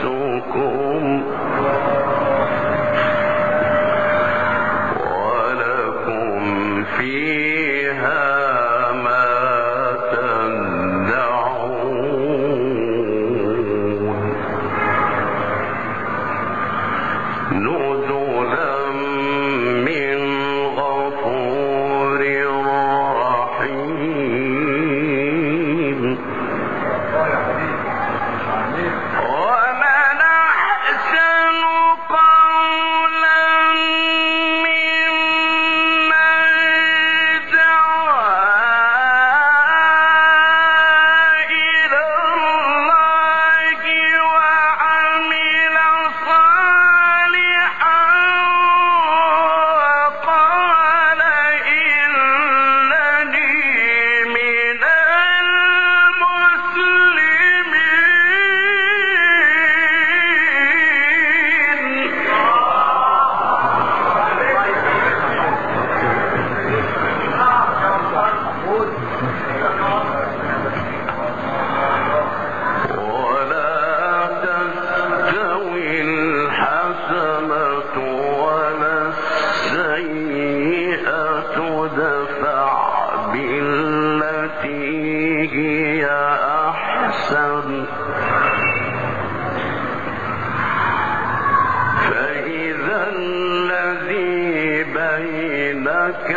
So Amen. لك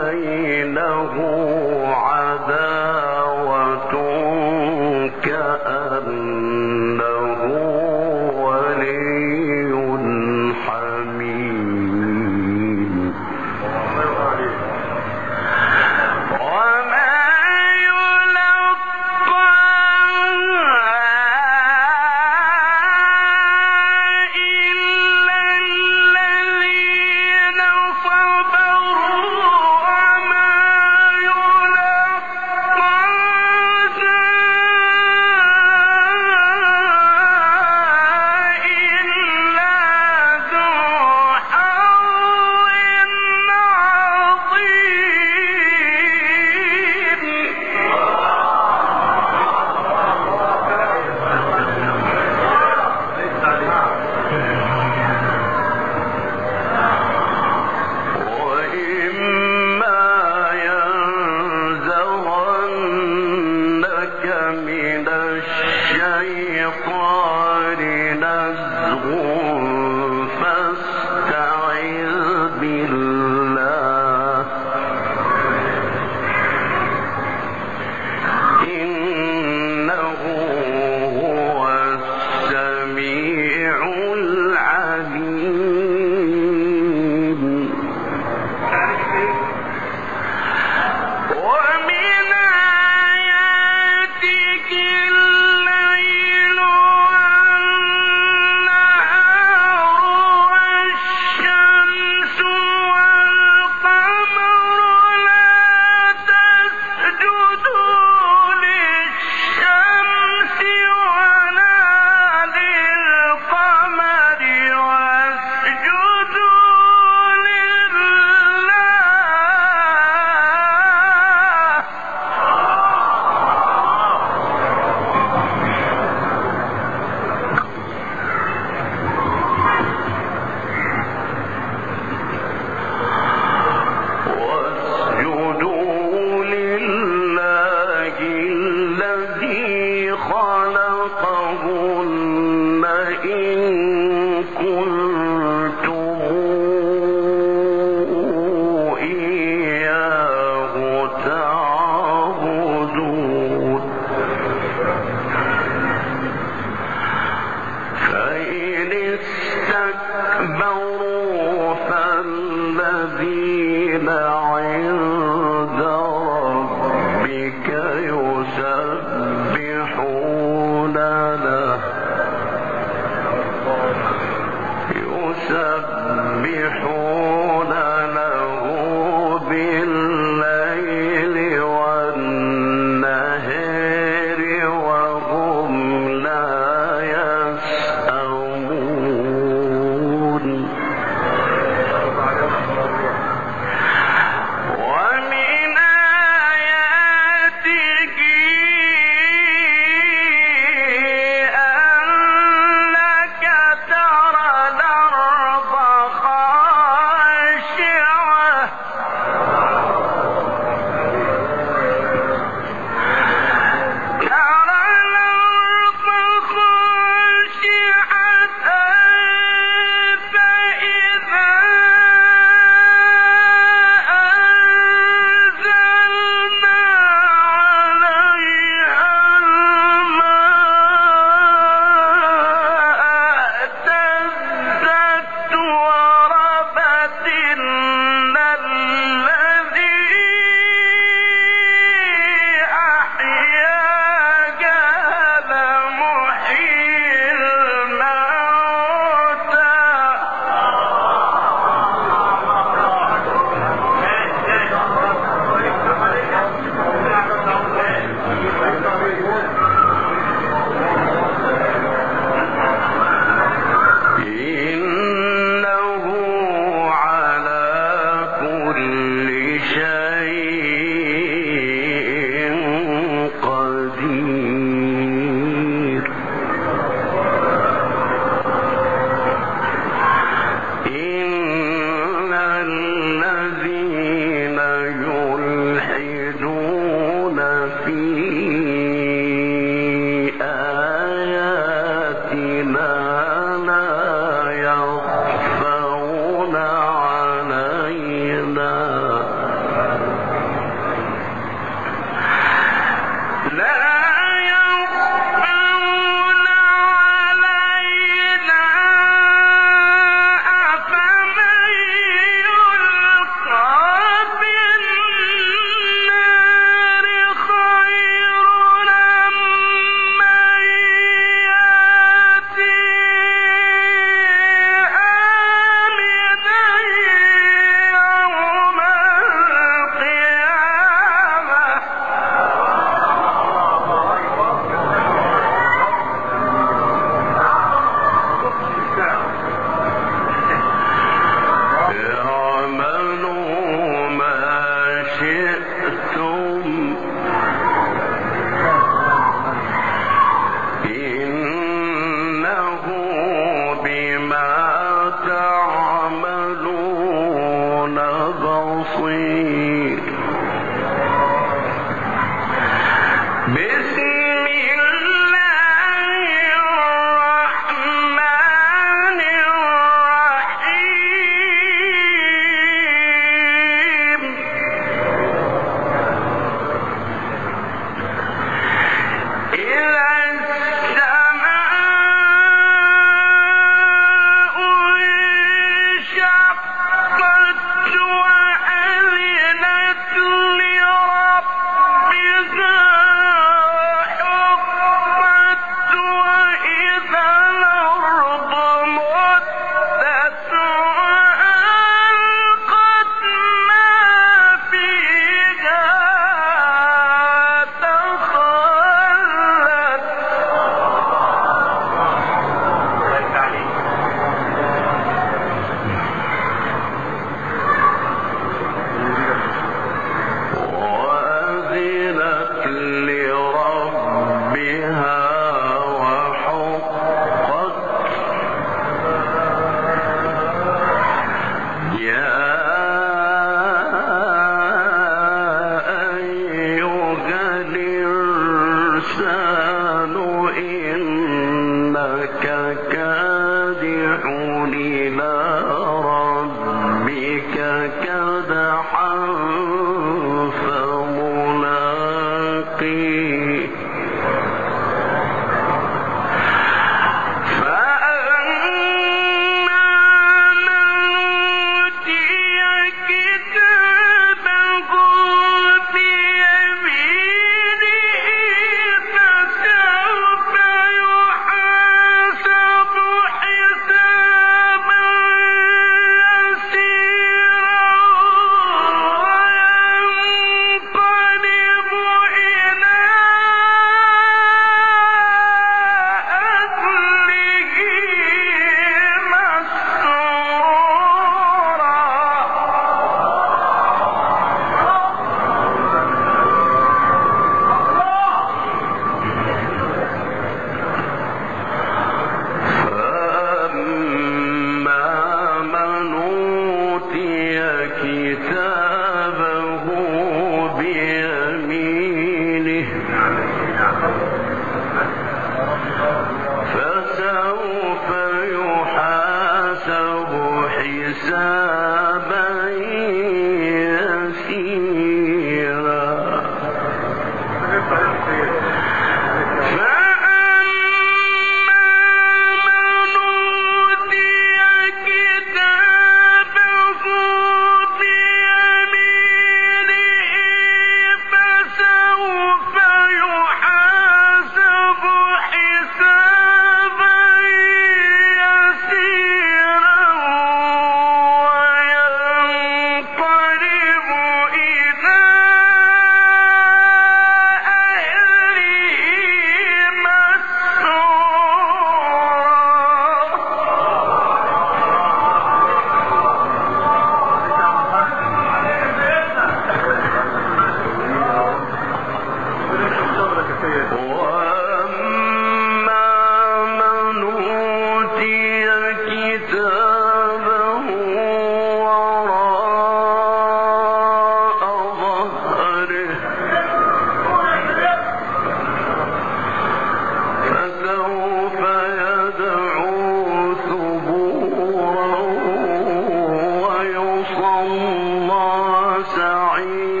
نعيم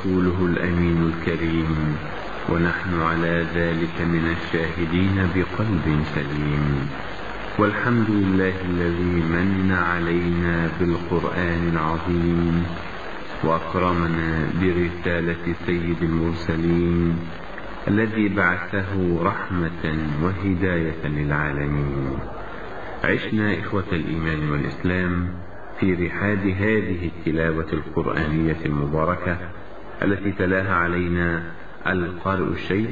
رسوله الأمين الكريم. ونحن على ذلك من الشاهدين بقلب سليم. والحمد لله الذي من علينا بالقرآن العظيم. وأكرمنا برسالة سيد المرسلين الذي بعثه رحمة وهداية للعالمين. عشنا إخوة الإيمان والإسلام في رحاب هذه التلاوة القرآنية المباركة التي تلاها علينا القارئ الشيخ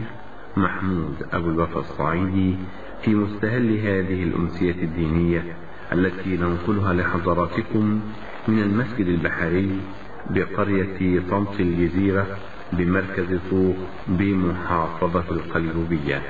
محمود أبو الوفا الصعيدي في مستهل هذه الأمسية الدينية التي ننقلها لحضراتكم من المسجد البحري بقرية طنط الجزيرة بمركز طوق بمحافظة القليوبية.